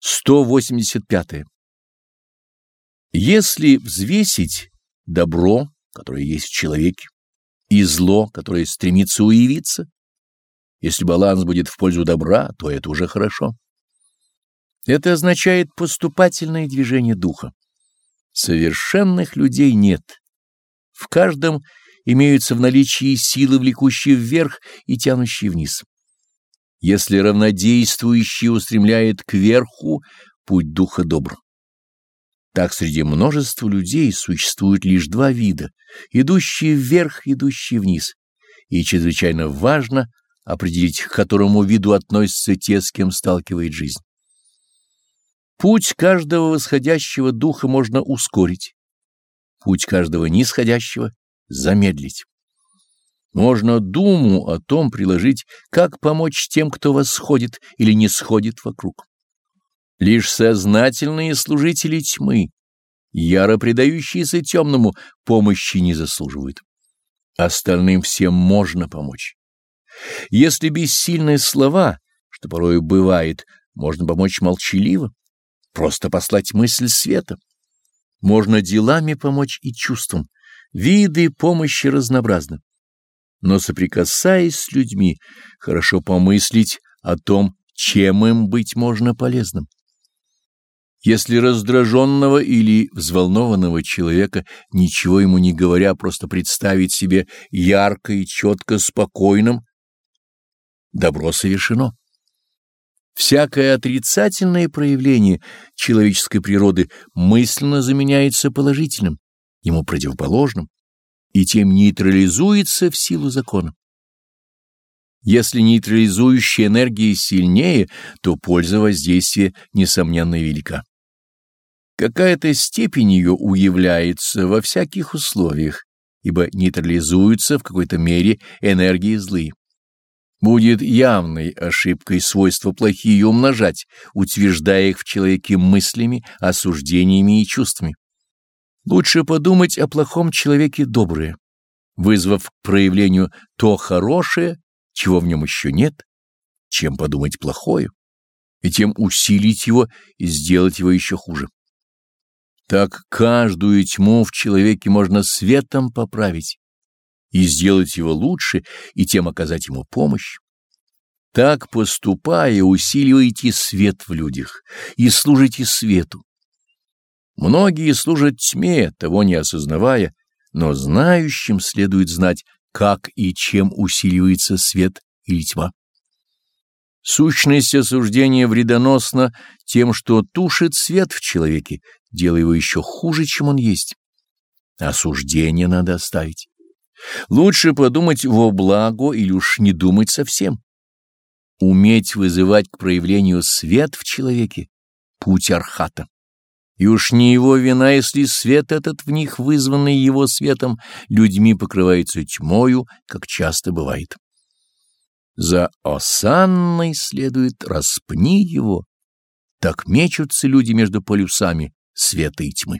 185. Если взвесить добро, которое есть в человеке, и зло, которое стремится уявиться, если баланс будет в пользу добра, то это уже хорошо. Это означает поступательное движение духа. Совершенных людей нет. В каждом имеются в наличии силы, влекущие вверх и тянущие вниз. Если равнодействующий устремляет кверху, путь духа добр. Так среди множества людей существует лишь два вида, идущие вверх, идущие вниз, и чрезвычайно важно определить, к которому виду относятся те, с кем сталкивает жизнь. Путь каждого восходящего духа можно ускорить, путь каждого нисходящего замедлить. Можно думу о том приложить, как помочь тем, кто восходит или не сходит вокруг. Лишь сознательные служители тьмы, яро предающиеся темному, помощи не заслуживают. Остальным всем можно помочь. Если бессильные слова, что порой бывает, можно помочь молчаливо, просто послать мысль света. Можно делами помочь и чувством. Виды помощи разнообразны но соприкасаясь с людьми, хорошо помыслить о том, чем им быть можно полезным. Если раздраженного или взволнованного человека, ничего ему не говоря, просто представить себе ярко и четко спокойным, добро совершено. Всякое отрицательное проявление человеческой природы мысленно заменяется положительным, ему противоположным и тем нейтрализуется в силу закона. Если нейтрализующая энергия сильнее, то польза воздействия, несомненно, велика. Какая-то степень ее уявляется во всяких условиях, ибо нейтрализуются в какой-то мере энергии злые. Будет явной ошибкой свойства плохие умножать, утверждая их в человеке мыслями, осуждениями и чувствами. Лучше подумать о плохом человеке доброе, вызвав к проявлению то хорошее, чего в нем еще нет, чем подумать плохое, и тем усилить его и сделать его еще хуже. Так каждую тьму в человеке можно светом поправить и сделать его лучше, и тем оказать ему помощь. Так, поступая, усиливаете свет в людях и служите свету. Многие служат тьме, того не осознавая, но знающим следует знать, как и чем усиливается свет или тьма. Сущность осуждения вредоносна тем, что тушит свет в человеке, делая его еще хуже, чем он есть. Осуждение надо оставить. Лучше подумать во благо или уж не думать совсем. Уметь вызывать к проявлению свет в человеке — путь архата. И уж не его вина, если свет этот в них, вызванный его светом, людьми покрывается тьмою, как часто бывает. За осанной следует распни его. Так мечутся люди между полюсами света и тьмы.